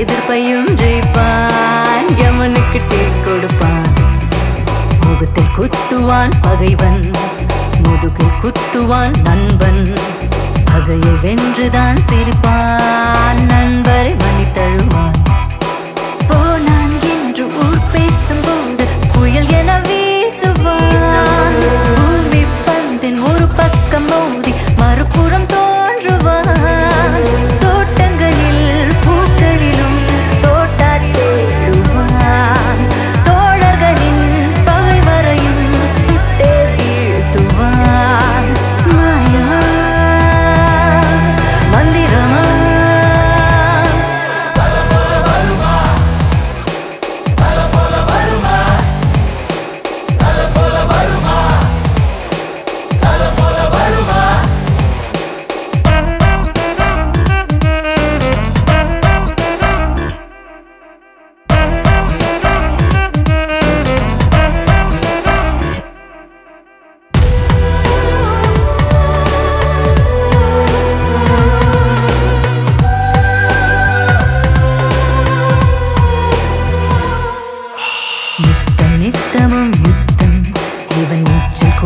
எதிர்ப்பையும் ஜெயிப்பான் யமனுக்கு டீ கொடுப்பான். முகத்தில் குத்துவான் பகைவன் முதுகில் குத்துவான் நண்பன். பகையை வென்றுதான் சிரிப்பான் நண்பரை மணி தழுவான்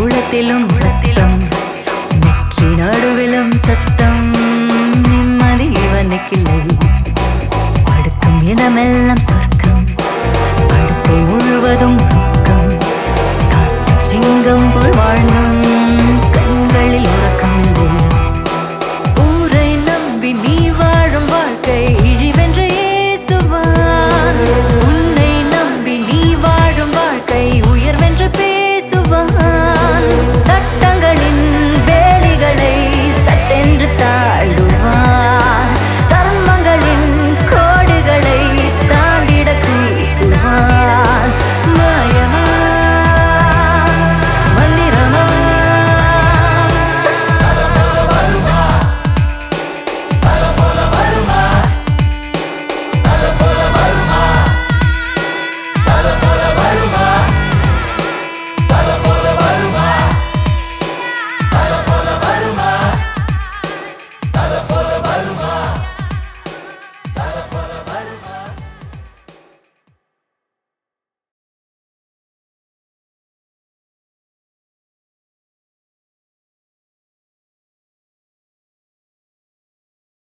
குளத்திலும் ரத்தம் நெற்றி நடுவிலும் சத்தம். நிம்மதி இவனுக்கில்லை. படுக்கும் இடமெல்லாம் சொர்க்கம். படுக்கை முழுவதும் ரொக்கம். காட்டு சிங்கம் போல் வாழ்ந்தோம்